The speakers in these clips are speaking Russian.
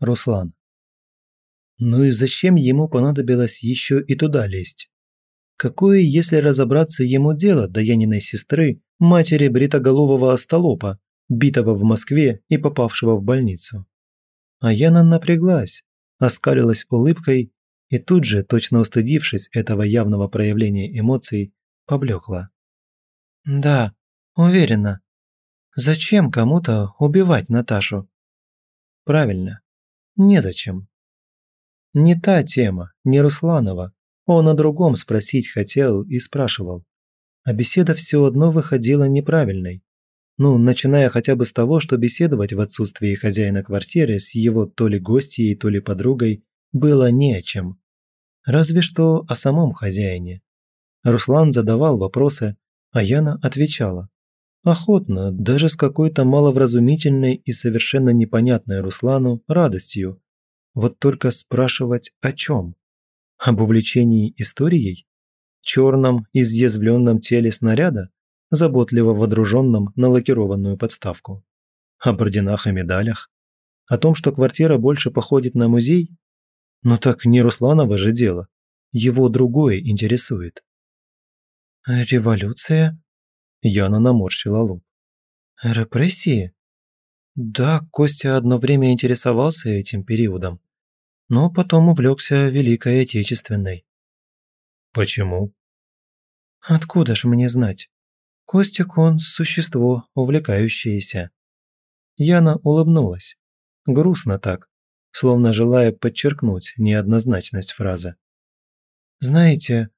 Руслан. Ну и зачем ему понадобилось еще и туда лезть? Какое, если разобраться ему дело до Яниной сестры, матери бритоголового остолопа, битого в Москве и попавшего в больницу? А Яна напряглась, оскалилась улыбкой и тут же, точно устыдившись этого явного проявления эмоций, поблекла. «Да, уверена. Зачем кому-то убивать Наташу?» «Правильно. Незачем. Не та тема, не Русланова. Он о другом спросить хотел и спрашивал. А беседа все одно выходила неправильной. Ну, начиная хотя бы с того, что беседовать в отсутствии хозяина квартиры с его то ли гостьей, то ли подругой было не о чем. Разве что о самом хозяине. Руслан задавал вопросы, а Яна отвечала охотно, даже с какой-то маловразумительной и совершенно непонятной Руслану радостью. Вот только спрашивать о чем? Об увлечении историей? Черном, изъязвленном теле снаряда, заботливо водруженном на лакированную подставку? Об орденах и медалях? О том, что квартира больше походит на музей? Но так не Русланова же дело. Его другое интересует. «Революция?» Яна наморщила лоб. «Репрессии?» Да, Костя одно время интересовался этим периодом, но потом увлекся Великой Отечественной. Почему? Откуда ж мне знать? Костик он – существо, увлекающееся. Яна улыбнулась. Грустно так, словно желая подчеркнуть неоднозначность фразы. Знаете,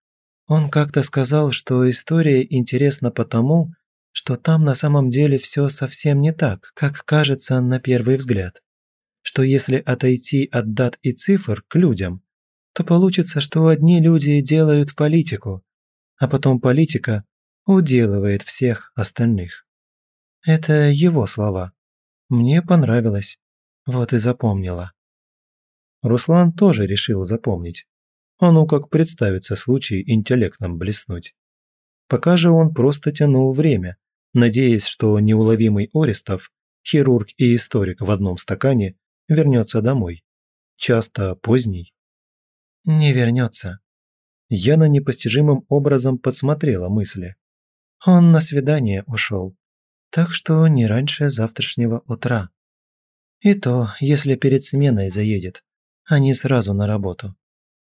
он как-то сказал, что история интересна потому, что там на самом деле все совсем не так, как кажется на первый взгляд. Что если отойти от дат и цифр к людям, то получится, что одни люди делают политику, а потом политика уделывает всех остальных. Это его слова. Мне понравилось. Вот и запомнила. Руслан тоже решил запомнить. А ну как представится случай интеллектом блеснуть. Пока же он просто тянул время, надеясь, что неуловимый Орестов, хирург и историк в одном стакане, вернется домой. Часто поздний. Не вернется. Яна непостижимым образом подсмотрела мысли. Он на свидание ушел. Так что не раньше завтрашнего утра. И то, если перед сменой заедет, а не сразу на работу.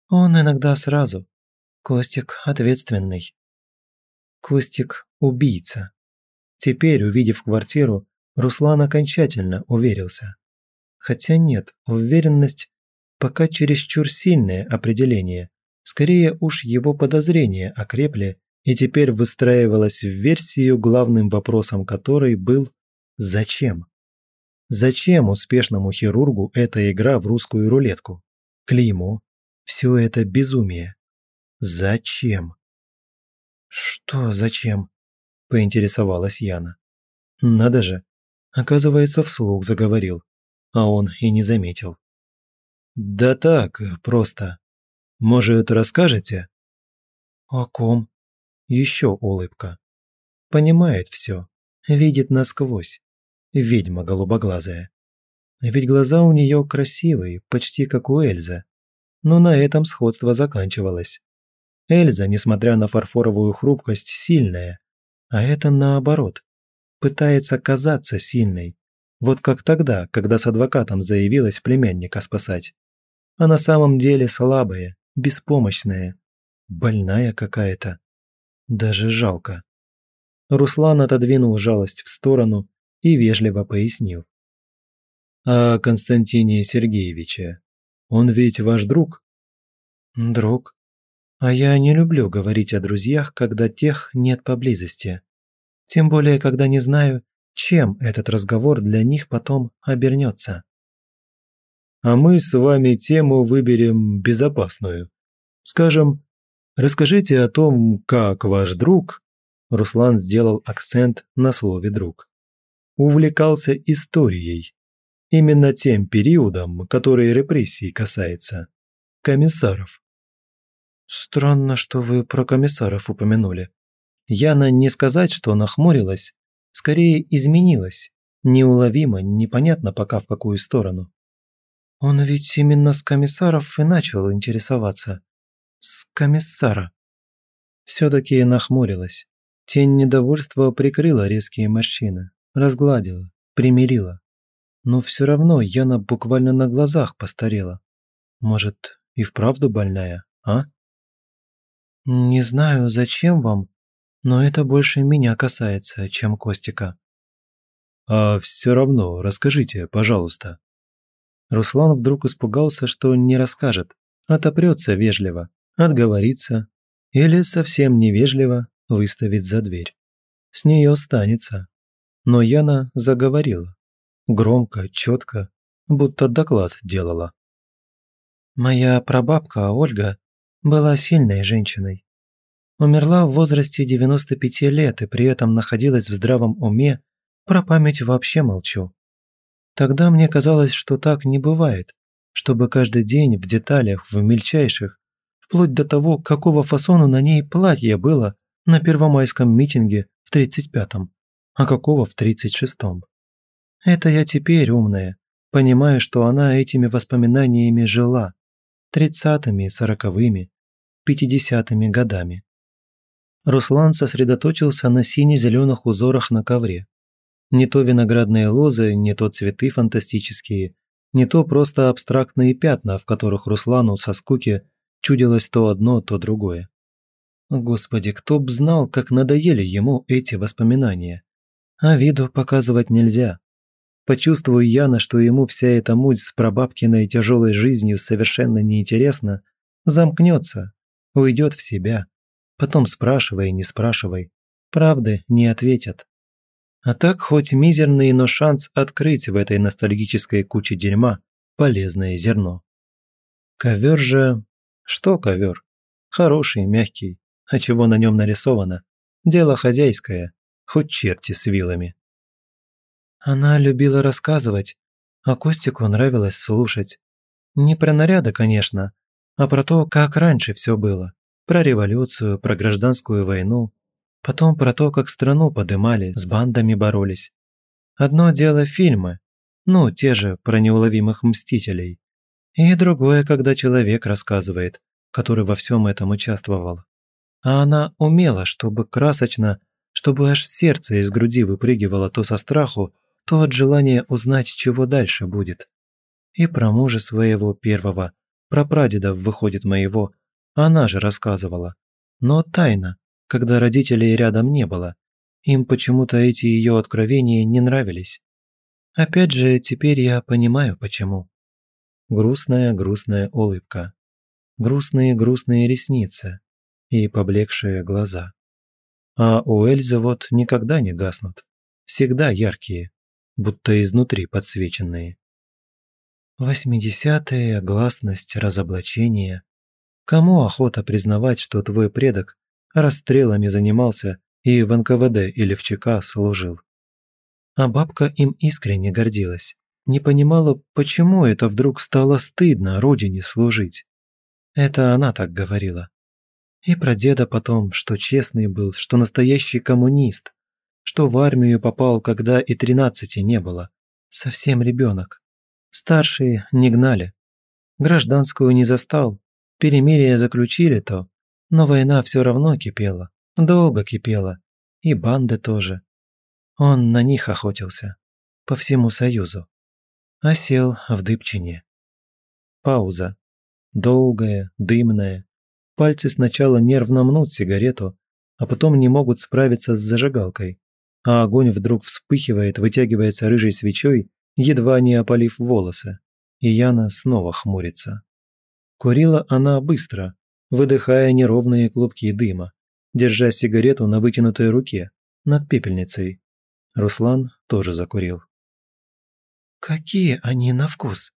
Он иногда сразу. Костик ответственный. Костик – убийца. Теперь, увидев квартиру, Руслан окончательно уверился. Хотя нет, уверенность пока чересчур сильное определение. Скорее уж его подозрения окрепли и теперь выстраивалось в версию, главным вопросом которой был «Зачем?». Зачем успешному хирургу эта игра в русскую рулетку? Клеймо, все это безумие. Зачем? Что зачем? Поинтересовалась Яна. Надо же. Оказывается, вслух заговорил. А он и не заметил. Да так, просто. Может, расскажете? О ком? Еще улыбка. Понимает все. Видит насквозь. Ведьма голубоглазая. Ведь глаза у нее красивые, почти как у Эльзы но на этом сходство заканчивалось. Эльза, несмотря на фарфоровую хрупкость, сильная, а это наоборот. Пытается казаться сильной. Вот как тогда, когда с адвокатом заявилась племянника спасать. А на самом деле слабая, беспомощная, больная какая-то. Даже жалко. Руслан отодвинул жалость в сторону и вежливо пояснил. «О Константине Сергеевиче он ведь ваш друг». «Друг. А я не люблю говорить о друзьях, когда тех нет поблизости. Тем более, когда не знаю, чем этот разговор для них потом обернется». «А мы с вами тему выберем безопасную. Скажем, расскажите о том, как ваш друг...» Руслан сделал акцент на слове «друг». «Увлекался историей, именно тем периодом, который репрессии касается. Комиссаров. Странно, что вы про комиссаров упомянули. Яна не сказать, что нахмурилась, скорее изменилась, неуловимо, непонятно пока в какую сторону. Он ведь именно с комиссаров и начал интересоваться. С комиссара. Все-таки нахмурилась. Тень недовольства прикрыла резкие морщины, разгладила, примирила но все равно Яна буквально на глазах постарела. Может, и вправду больная, а? Не знаю, зачем вам, но это больше меня касается, чем Костика. А все равно, расскажите, пожалуйста. Руслан вдруг испугался, что не расскажет, отопрется вежливо, отговорится или совсем невежливо выставит за дверь. С нее останется. Но Яна заговорила, громко, четко, будто доклад делала. Моя прабабка Ольга была сильной женщиной. Умерла в возрасте 95 лет и при этом находилась в здравом уме, про память вообще молчу. Тогда мне казалось, что так не бывает, чтобы каждый день в деталях, в мельчайших, вплоть до того, какого фасона на ней платье было на первомайском митинге в 35-м, а какого в 36-м. Это я теперь умная, понимая, что она этими воспоминаниями жила. Тридцатыми, сороковыми, пятидесятыми годами. Руслан сосредоточился на сине-зеленых узорах на ковре. Не то виноградные лозы, не то цветы фантастические, не то просто абстрактные пятна, в которых Руслану со скуки чудилось то одно, то другое. Господи, кто б знал, как надоели ему эти воспоминания. А виду показывать нельзя. Почувствую я, на что ему вся эта муть с прабабкиной тяжелой жизнью совершенно неинтересна, замкнется, уйдет в себя. Потом спрашивай, не спрашивай. Правды не ответят. А так хоть мизерный, но шанс открыть в этой ностальгической куче дерьма полезное зерно. Ковер же... Что ковер? Хороший, мягкий. А чего на нем нарисовано? Дело хозяйское. Хоть черти с вилами. Она любила рассказывать, а Костику нравилось слушать. Не про наряды, конечно, а про то, как раньше все было. Про революцию, про гражданскую войну. Потом про то, как страну подымали, с бандами боролись. Одно дело фильмы, ну, те же про неуловимых мстителей. И другое, когда человек рассказывает, который во всем этом участвовал. А она умела, чтобы красочно, чтобы аж сердце из груди выпрыгивало то со страху, то от желания узнать, чего дальше будет. И про мужа своего первого, про прадеда, выходит моего, она же рассказывала. Но тайна, когда родителей рядом не было. Им почему-то эти ее откровения не нравились. Опять же, теперь я понимаю, почему. Грустная-грустная улыбка. Грустные-грустные ресницы. И поблекшие глаза. А у Эльзы вот никогда не гаснут. Всегда яркие будто изнутри подсвеченные. Восьмидесятые, гласность, разоблачение. Кому охота признавать, что твой предок расстрелами занимался и в НКВД или в ЧК служил? А бабка им искренне гордилась. Не понимала, почему это вдруг стало стыдно родине служить. Это она так говорила. И про деда потом, что честный был, что настоящий коммунист, что в армию попал, когда и тринадцати не было. Совсем ребенок. Старшие не гнали. Гражданскую не застал. Перемирие заключили то, но война все равно кипела. Долго кипела. И банды тоже. Он на них охотился. По всему Союзу. А сел в Дыбчине. Пауза. Долгая, дымная. Пальцы сначала нервно мнут сигарету, а потом не могут справиться с зажигалкой а огонь вдруг вспыхивает, вытягивается рыжей свечой, едва не опалив волосы. И Яна снова хмурится. Курила она быстро, выдыхая неровные клубки дыма, держа сигарету на вытянутой руке, над пепельницей. Руслан тоже закурил. «Какие они на вкус?»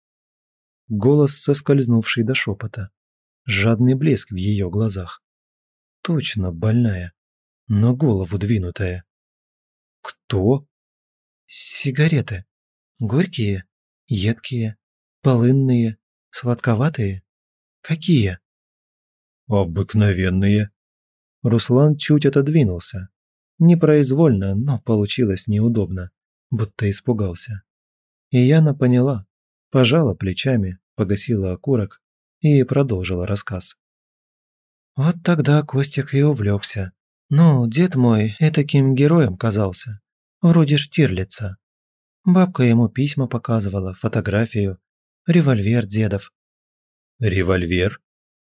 Голос, соскользнувший до шепота. Жадный блеск в ее глазах. Точно больная, но голову двинутая. Кто? Сигареты. Горькие, едкие, полынные, сладковатые. Какие? Обыкновенные. Руслан чуть отодвинулся. Непроизвольно, но получилось неудобно, будто испугался. И Яна поняла, пожала плечами, погасила окурок и продолжила рассказ. Вот тогда Костик и увлекся. Ну, дед мой таким героем казался, вроде Штирлица. Бабка ему письма показывала, фотографию, револьвер дедов. Револьвер?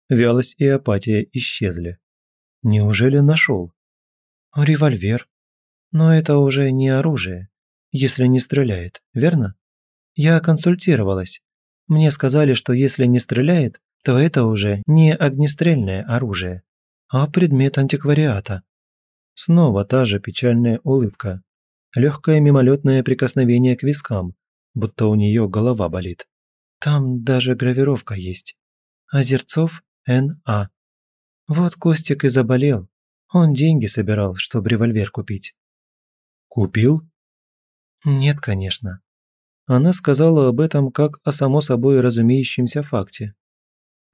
Вялость и апатия исчезли. Неужели нашел? Револьвер. Но это уже не оружие, если не стреляет, верно? Я консультировалась. Мне сказали, что если не стреляет, то это уже не огнестрельное оружие а предмет антиквариата. Снова та же печальная улыбка, легкое мимолетное прикосновение к вискам, будто у нее голова болит. Там даже гравировка есть. Озерцов Н.А. Вот Костик и заболел. Он деньги собирал, чтобы револьвер купить. Купил? Нет, конечно. Она сказала об этом как о само собой разумеющемся факте.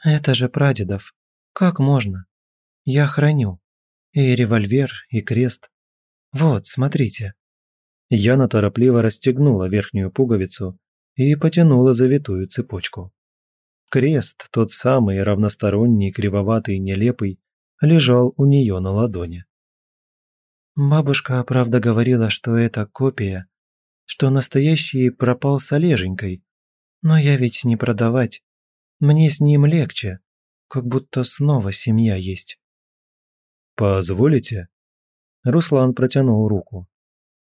Это же прадедов. Как можно? Я храню. И револьвер, и крест. Вот, смотрите». Яна торопливо расстегнула верхнюю пуговицу и потянула завитую цепочку. Крест, тот самый равносторонний, кривоватый, нелепый, лежал у нее на ладони. Бабушка, правда, говорила, что это копия, что настоящий пропал с Олеженькой. Но я ведь не продавать. Мне с ним легче, как будто снова семья есть. «Позволите?» Руслан протянул руку.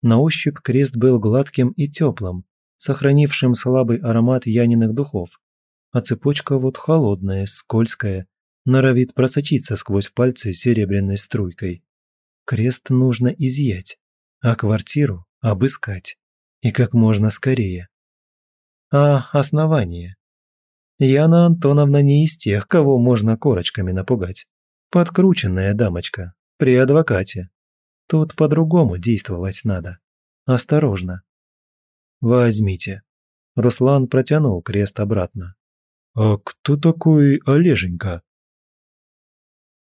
На ощупь крест был гладким и теплым, сохранившим слабый аромат яниных духов, а цепочка вот холодная, скользкая, норовит просочиться сквозь пальцы серебряной струйкой. Крест нужно изъять, а квартиру обыскать. И как можно скорее. А основание? Яна Антоновна не из тех, кого можно корочками напугать. Подкрученная дамочка, при адвокате. Тут по-другому действовать надо. Осторожно. Возьмите. Руслан протянул крест обратно. «А кто такой Олеженька?»